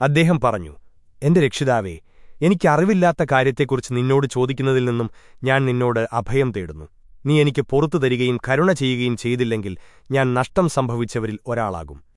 അദ്ദേഹം പറഞ്ഞു എന്റെ രക്ഷിതാവേ എനിക്കറിവില്ലാത്ത കാര്യത്തെക്കുറിച്ച് നിന്നോട് ചോദിക്കുന്നതിൽ നിന്നും ഞാൻ നിന്നോട് അഭയം തേടുന്നു. നീ എനിക്ക് പുറത്തു തരികയും കരുണ ചെയ്യുകയും ചെയ്തില്ലെങ്കിൽ ഞാൻ നഷ്ടം സംഭവിച്ചവരിൽ ഒരാളാകും.